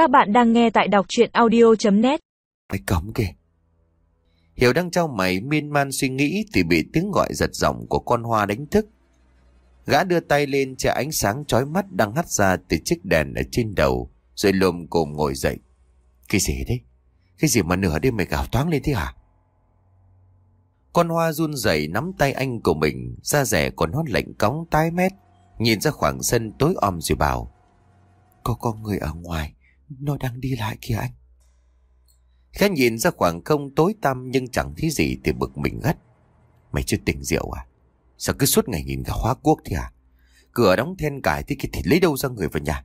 Các bạn đang nghe tại đọc chuyện audio.net Mày cấm kìa. Hiểu đang trao mày miên man suy nghĩ thì bị tiếng gọi giật giọng của con hoa đánh thức. Gã đưa tay lên che ánh sáng chói mắt đang hắt ra từ chiếc đèn ở trên đầu rồi lồm cồm ngồi dậy. Cái gì đấy? Cái gì mà nửa đêm mày gào toáng lên thế hả? Con hoa run rẩy nắm tay anh của mình, da rẻ còn hót lạnh cóng tái mét, nhìn ra khoảng sân tối om rồi bảo. Có con người ở ngoài, nó đang đi lại kìa anh. Khá nhìn ra khoảng không tối tăm nhưng chẳng thấy gì thì bực mình gắt. Mày chưa tỉnh rượu à? Sao cứ suốt ngày nhìn cả hóa quốc thì à? Cửa đóng then cài thế kia thì lấy đâu ra người vào nhà?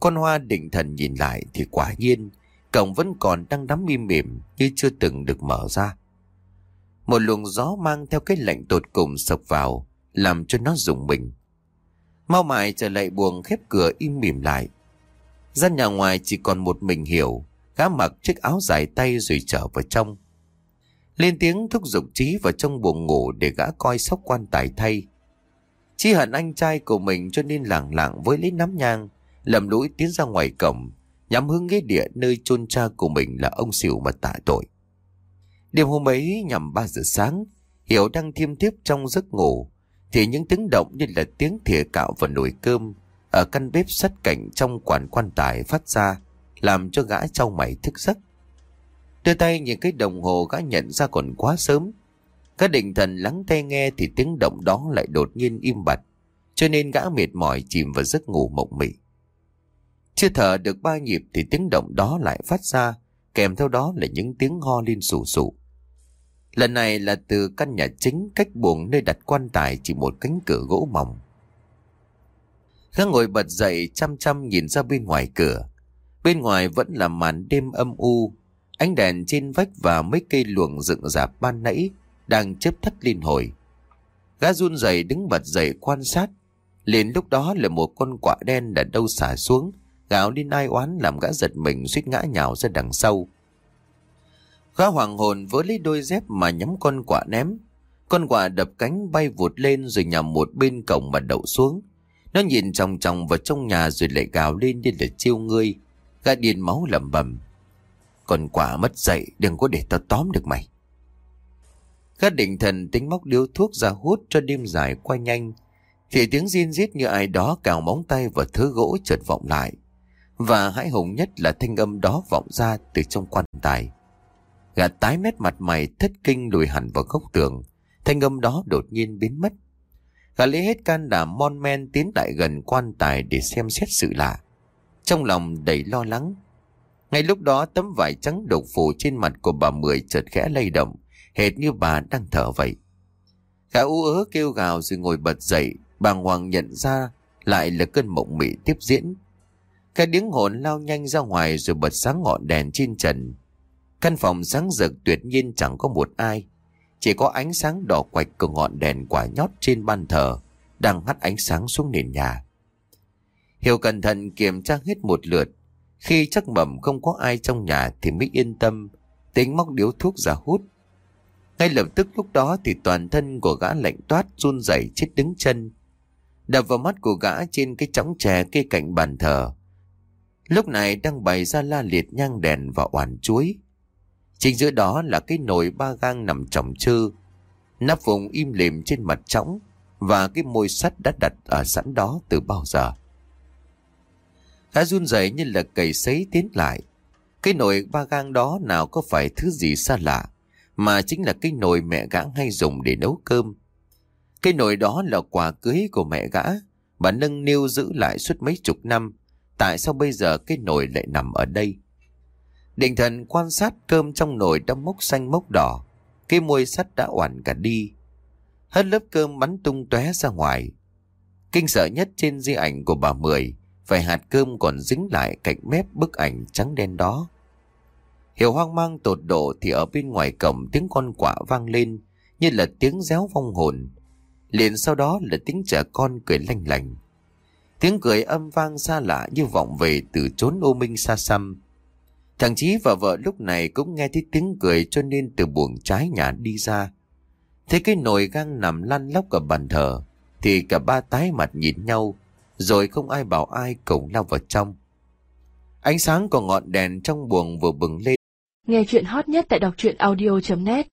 Con hoa định thần nhìn lại thì quả nhiên, cổng vẫn còn đang đắm im mỉm như chưa từng được mở ra. Một luồng gió mang theo cái lạnh tột cùng sộc vào, làm cho nó rùng mình. Mau mài trở lại buồng khép cửa im mỉm lại. Gian nhà ngoài chỉ còn một mình hiểu, gã mặc chiếc áo dài tay rồi trở vào trong. Lên tiếng thúc giục Trí vào trong buồng ngủ để gã coi sóc quan tài thay. Chí hận anh trai của mình cho nên lảng lặng với lấy nắm nhang, lầm lũi tiến ra ngoài cổng, nhắm hướng ghế địa nơi chôn cha của mình là ông xỉu mà tạ tội. Đêm hôm ấy nhằm 3 giờ sáng, Hiểu đang thiêm tiếp trong giấc ngủ, thì những tiếng động như là tiếng thìa cạo và nồi cơm ở căn bếp sắt cạnh trong quản quan tài phát ra, làm cho gã trao mày thức giấc. Đưa tay nhìn cái đồng hồ gã nhận ra còn quá sớm. Gã định thần lắng tai nghe thì tiếng động đó lại đột nhiên im bặt, cho nên gã mệt mỏi chìm vào giấc ngủ mộng mị. Chưa thở được ba nhịp thì tiếng động đó lại phát ra, kèm theo đó là những tiếng ho lên sù sụ. Lần này là từ căn nhà chính cách buồng nơi đặt quan tài chỉ một cánh cửa gỗ mỏng. Gã ngồi bật dậy chăm chăm nhìn ra bên ngoài cửa. Bên ngoài vẫn là màn đêm âm u, ánh đèn trên vách và mấy cây luồng dựng rạp ban nãy đang chớp thắt liên hồi. Gã run rẩy đứng bật dậy quan sát. Liền lúc đó là một con quạ đen đã đâu xả xuống, gạo lên ai oán làm gã giật mình suýt ngã nhào ra đằng sau. Gã hoàng hồn với lấy đôi dép mà nhắm con quạ ném. Con quạ đập cánh bay vụt lên rồi nhằm một bên cổng mà đậu xuống. Nó nhìn chòng chòng vào trong nhà rồi lại gào lên như là chiêu ngươi. Gã điên máu lầm bầm. còn quả mất dậy đừng có để tao tóm được mày. Gã định thần tính móc điếu thuốc ra hút cho đêm dài qua nhanh. Thì tiếng riêng rít như ai đó cào móng tay vào thứ gỗ chợt vọng lại. Và hãi hùng nhất là thanh âm đó vọng ra từ trong quan tài. Gã tái mét mặt mày, thất kinh lùi hẳn vào góc tường. Thanh âm đó đột nhiên biến mất. Gã lấy hết can đảm mon men tiến lại gần quan tài để xem xét sự lạ. Trong lòng đầy lo lắng. Ngay lúc đó tấm vải trắng độc phủ trên mặt của bà Mười chợt khẽ lay động, hệt như bà đang thở vậy. Gã u ớ kêu gào rồi ngồi bật dậy, bà Hoàng nhận ra lại là cơn mộng mị tiếp diễn. Cái điếng hồn lao nhanh ra ngoài rồi bật sáng ngọn đèn trên trần. Căn phòng sáng rực tuyệt nhiên chẳng có một ai. Chỉ có ánh sáng đỏ quạch của ngọn đèn quả nhót trên ban thờ đang hắt ánh sáng xuống nền nhà. Hiểu cẩn thận kiểm tra hết một lượt. Khi chắc mẩm không có ai trong nhà thì mới yên tâm, tính móc điếu thuốc ra hút. Ngay lập tức lúc đó thì toàn thân của gã lạnh toát run rẩy chết đứng chân. Đập vào mắt của gã trên cái chóng chè cây cạnh bàn thờ. Lúc này đang bày ra la liệt nhang đèn và oản chuối. Chính giữa đó là cái nồi ba gang nằm trọng chư. Nắp vùng im lìm trên mặt trống và cái môi sắt đã đặt ở sẵn đó từ bao giờ. Gã run rẩy như là cầy sấy tiến lại. Cái nồi ba gang đó nào có phải thứ gì xa lạ, mà chính là cái nồi mẹ gã hay dùng để nấu cơm. Cái nồi đó là quà cưới của mẹ gã, bà nâng niu giữ lại suốt mấy chục năm. Tại sao bây giờ cái nồi lại nằm ở đây? Định thần quan sát cơm trong nồi đã mốc xanh mốc đỏ. Cái môi sắt đã oản cả đi. Hết lớp cơm bắn tung tóe ra ngoài. Kinh sợ nhất trên di ảnh của bà Mười, phải hạt cơm còn dính lại cạnh mép bức ảnh trắng đen đó. Hiểu hoang mang tột độ thì ở bên ngoài cổng tiếng con quạ vang lên như là tiếng réo vong hồn. Liền sau đó là tiếng trẻ con cười lanh lành. Tiếng cười âm vang xa lạ như vọng về từ chốn ô minh xa xăm. Thằng Chí và vợ lúc này cũng nghe thấy tiếng cười cho nên từ buồng trái nhà đi ra. Thấy cái nồi gang nằm lăn lóc ở bàn thờ, thì cả ba tái mặt nhìn nhau, rồi không ai bảo ai cùng lao vào trong. Ánh sáng của ngọn đèn trong buồng vừa bừng lên. Nghe chuyện hot nhất tại đọc truyện audio.net